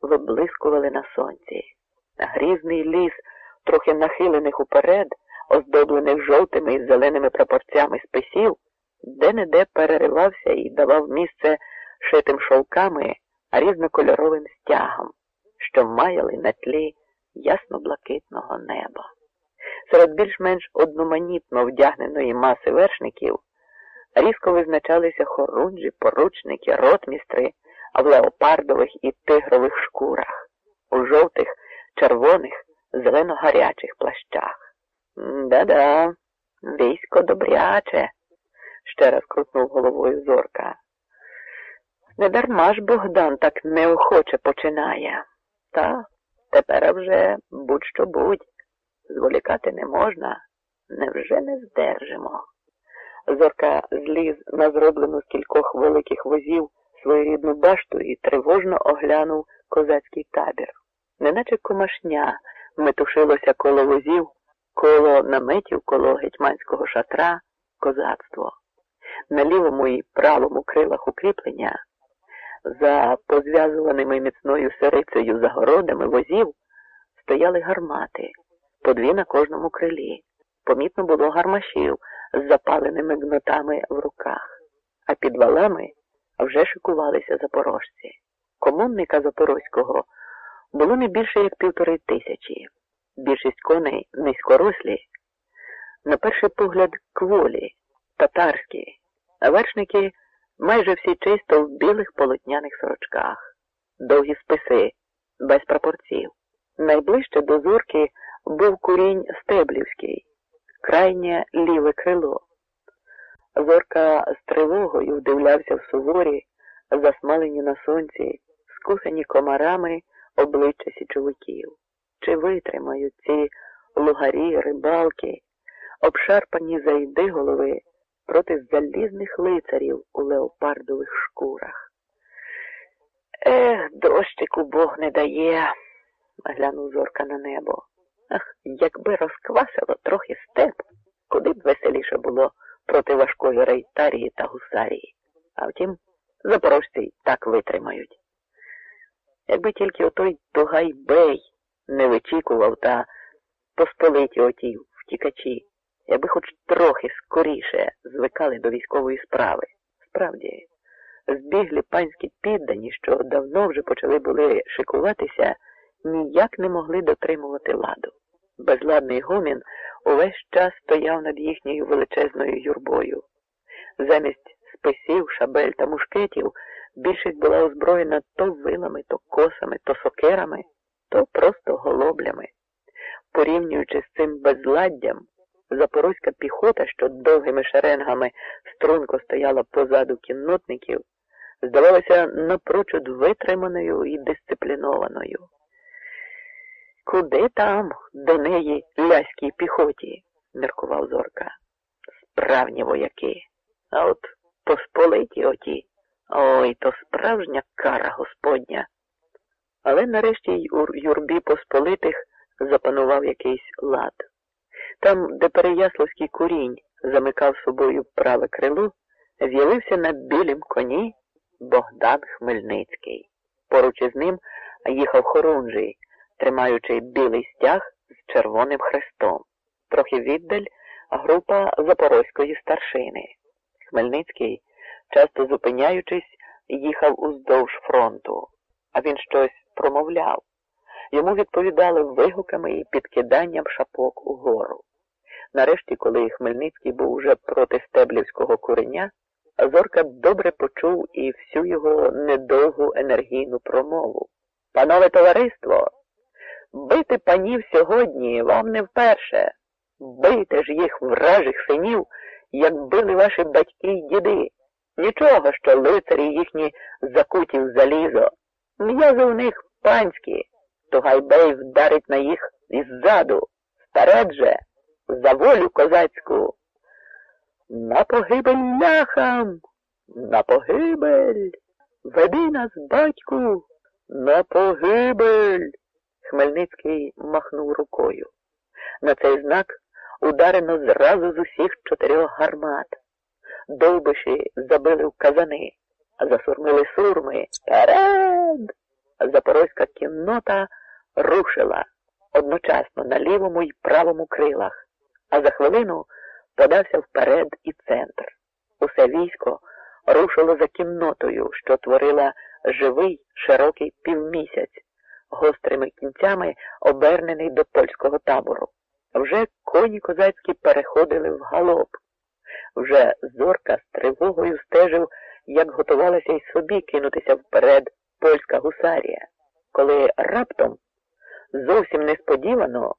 виблискували на сонці. Грізний ліс, трохи нахилених уперед, оздоблених жовтими і зеленими прапорцями списів, де-не-де переривався і давав місце шитим шовками різнокольоровим стягам, що маяли на тлі ясно-блакитного неба. Серед більш-менш одноманітно вдягненої маси вершників різко визначалися хорунжі, поручники, ротмістри в леопардових і тигрових шкурах, у жовтих, червоних, зелено-гарячих плащах. Да-да, військо добряче, ще раз крутнув головою зорка. Недарма ж Богдан так неохоче починає. Та тепер вже будь-що будь. Зволікати не можна, невже не здержимо. Зорка зліз на зроблену з кількох великих возів своєрідну башту і тривожно оглянув козацький табір. Неначе комашня метушилося коло возів, коло наметів, коло гетьманського шатра, козацтво. На лівому і правому крилах укріплення, за позв'язуваними міцною сирицею загородами возів, стояли гармати, по дві на кожному крилі. Помітно було гармашів з запаленими гнотами в руках, а під валами вже шикувалися запорожці. Комунника Запорозького було не більше як півтори тисячі. Більшість коней низькорослі, на перший погляд, кволі, татарські, а вершники майже всі чисто в білих полотняних сорочках, довгі списи, без прапорців. Найближче до зорки був курінь Стеблівський, крайнє ліве крило. Зорка з тривогою вдивлявся в суворі, засмалені на сонці, скусані комарами обличчя січовиків. Чи витримають ці лугарі, рибалки, обшарпані зайди голови проти залізних лицарів у леопардових шкурах? Ех, дощику Бог не дає, глянув зорка на небо. Ах, якби розквасило трохи степ, куди б веселіше було проти важкої рейтарії та гусарії. А втім, запорожці й так витримають. Якби тільки отой Тугай Бей не вичікував та посполиті оті втікачі, якби хоч трохи скоріше звикали до військової справи. Справді, збіглі панські піддані, що давно вже почали були шикуватися, ніяк не могли дотримувати ладу. Безладний гомін увесь час стояв над їхньою величезною юрбою. Замість списів, шабель та мушкетів більшість була озброєна то вилами, то косами, то сокерами, то просто голоблями. Порівнюючи з цим безладдям, запорозька піхота, що довгими шеренгами струнко стояла позаду кіннотників, здавалася напрочуд витриманою і дисциплінованою. Куди там до неї ляській піхоті? міркував Зорка. Справні вояки. А от посполиті оті. Ой, то справжня кара Господня. Але нарешті й у юрбі посполитих запанував якийсь лад. Там, де Переяславський курінь замикав собою праве крило, з'явився на білім коні Богдан Хмельницький. Поруч із ним їхав Хорунжий, тримаючи білий стяг з червоним хрестом. Трохи віддаль група запорозької старшини. Хмельницький, часто зупиняючись, їхав уздовж фронту, а він щось промовляв. Йому відповідали вигуками і підкиданням шапок угору. Нарешті, коли Хмельницький був уже проти стеблівського куреня, Зорка добре почув і всю його недовгу енергійну промову. Панове товариство, бити панів сьогодні вам не вперше. Бийте ж їх вражих синів, як били ваші батьки й діди. Нічого, що лицарі їхні закуті в залізо. М'язи у них панські, то гайбей вдарить на їх іззаду. Вперед же, за волю козацьку. На погибель ляхам, на погибель. Веди нас, батьку, на погибель. Хмельницький махнув рукою. На цей знак ударено зразу з усіх чотирьох гармат. Довбиші забили в казани, засурмили сурми. Вперед! запорозька кіннота рушила одночасно на лівому й правому крилах, а за хвилину подався вперед і центр. Усе військо рушило за кіннотою, що творила живий широкий півмісяць, гострими кінцями обернений до польського табору. Вже коні козацькі переходили в галоп. Вже зорка з тривогою стежив, як готувалася й собі кинутися вперед польська гусарія, коли раптом, зовсім несподівано,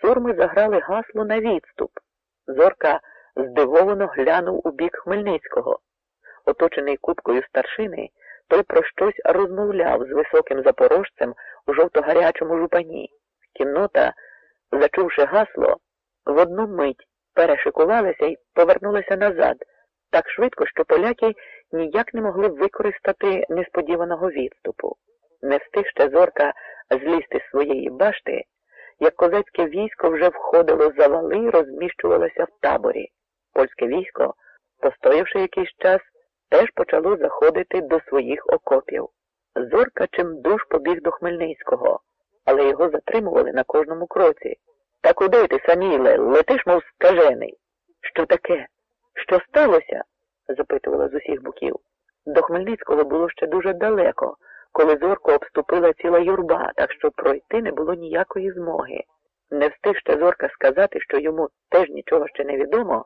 сурми заграли гасло на відступ. Зорка здивовано глянув у бік Хмельницького. Оточений кубкою старшини, той про щось розмовляв з високим запорожцем у жовтогарячому жупані. Кіннота, зачувши гасло, в одну мить перешикувалася і повернулася назад так швидко, що поляки ніяк не могли використати несподіваного відступу. Не встиг ще зорка злізти з своєї башти, як козацьке військо вже входило за вали і розміщувалося в таборі. Польське військо, постоявши якийсь час, теж почало заходити до своїх окопів. Зорка чим душ побіг до Хмельницького, але його затримували на кожному кроці. Та куди ти, Саміле, летиш, мов скажений? Що таке? Що сталося? запитувала з усіх боків. До Хмельницького було ще дуже далеко, коли зорко обступила ціла юрба, так що пройти не було ніякої змоги. Не встиг ще зорка сказати, що йому теж нічого ще не відомо,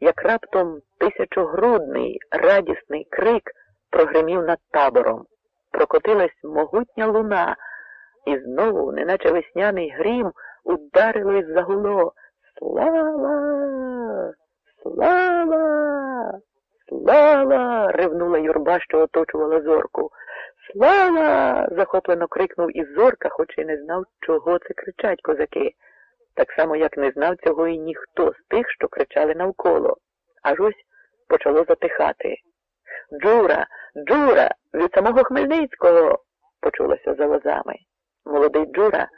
як раптом тисячогрудний, радісний крик прогримів над табором. Прокотилась могутня луна, і знову, неначе весняний грім, ударило і загуло. Слава! Слава! Слава! ревнула юрба, що оточувала зорку. Слава! захоплено крикнув і зорка, хоч і не знав, чого це кричать козаки, так само, як не знав цього і ніхто з тих, що кричали навколо. Аж ось почало затихати. Джура, Джура, від самого Хмельницького, почулося за возами. Молодий Джура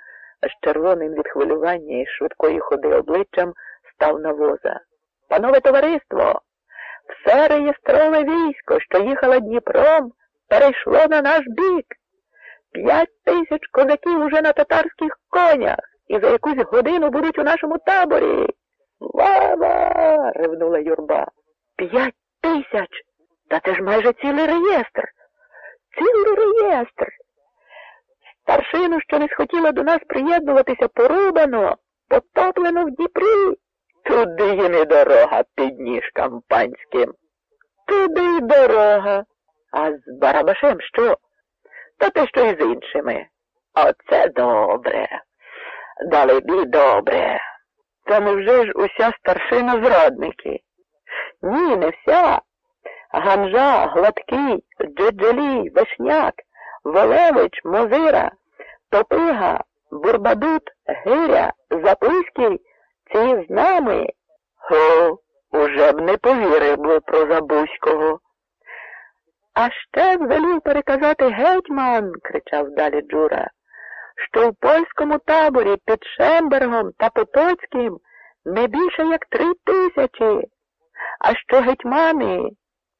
з червоним від хвилювання і швидкої ходи обличчям став на воза. Панове товариство, все реєстрове військо, що їхало Дніпром, перейшло на наш бік. П'ять тисяч козаків уже на татарських конях і за якусь годину будуть у нашому таборі. Слава! ревнула юрба. П'ять тисяч. Та це ж майже цілий реєстр. Цілий реєстр. Старшину, що не схотіла до нас приєднуватися, порубано, потоплено в Дніпрі. Туди й не дорога під ніжкам панським. Туди й дорога. А з Барабашем що? Та те, що і з іншими. Оце добре. Дали бі добре. Та невже ж уся старшина зрадники? Ні, не вся. Ганжа, Гладкий, Джеджелій, Вишняк, Волевич, Мозира, Топига, Бурбадут, Гиря, Записький, ці з нами. Го, уже б не повірив би про Забузького. А ще звелів переказати гетьман, кричав далі Джура, що в польському таборі під Шембергом та Потоцьким не більше як три тисячі, а що гетьмани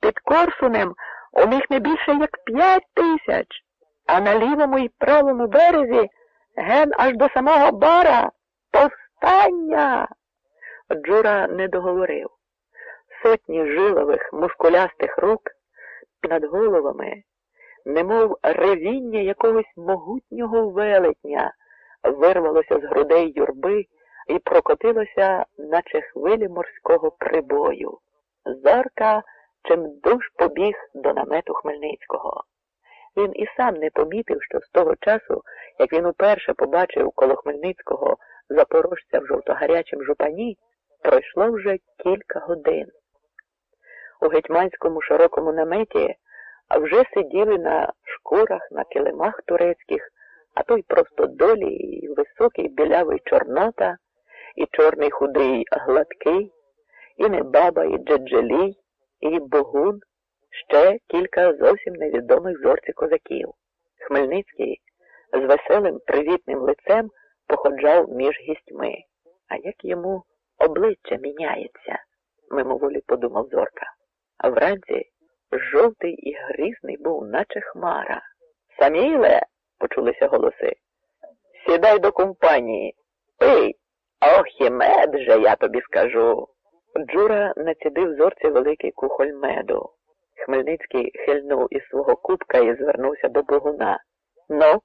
під Корсунем у них не більше як п'ять тисяч, а на лівому і правому березі ген аж до самого бара повстання. Джура не договорив. Сотні жилових, мускулястих рук над головами, немов ревіння якогось могутнього велетня, вирвалося з грудей юрби і прокотилося, наче хвилі морського прибою. Зорка чим душ побіг до намету Хмельницького. Він і сам не помітив, що з того часу, як він уперше побачив коло Хмельницького запорожця в жовтогарячому жупані, пройшло вже кілька годин. У гетьманському широкому наметі вже сиділи на шкурах, на килимах турецьких, а то й просто долі, і високий білявий Чорнота, і чорний худий гладкий, і Небаба, і Джеджелій, і Богун, ще кілька зовсім невідомих зорці козаків. Хмельницький з веселим привітним лицем походжав між гістьми. А як йому обличчя міняється, мимоволі подумав зорка. А вранці жовтий і грізний був, наче хмара. Саміле, почулися голоси. Сідай до компанії, пий. Ох, і мед же, я тобі скажу. Джура націдив зорці великий кухоль меду. Хмельницький хильнув із свого кубка і звернувся до богуна. Ну,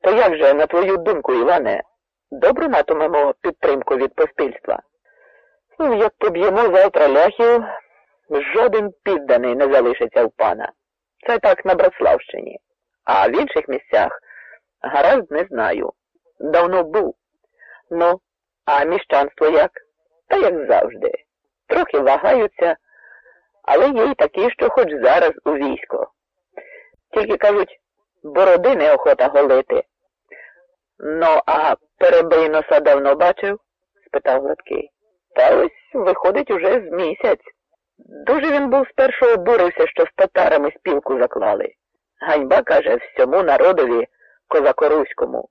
то як же, на твою думку, Іване, добре матимемо підтримку від поспільства? Ну, як поб'ємо завтра ляхів, жоден підданий не залишиться в пана. Це так на Братславщині. А в інших місцях гаразд не знаю. Давно був. Ну, а міщанство як? Та як завжди. Трохи вагаються, але є й такі, що хоч зараз у військо. Тільки кажуть, бороди неохота голити. Ну, а перебий носа давно бачив? спитав Гладкий. Та ось виходить уже з місяць. Дуже він був спершу обурився, що з татарами спілку заклали. Ганьба, каже, всьому народові козакоруському.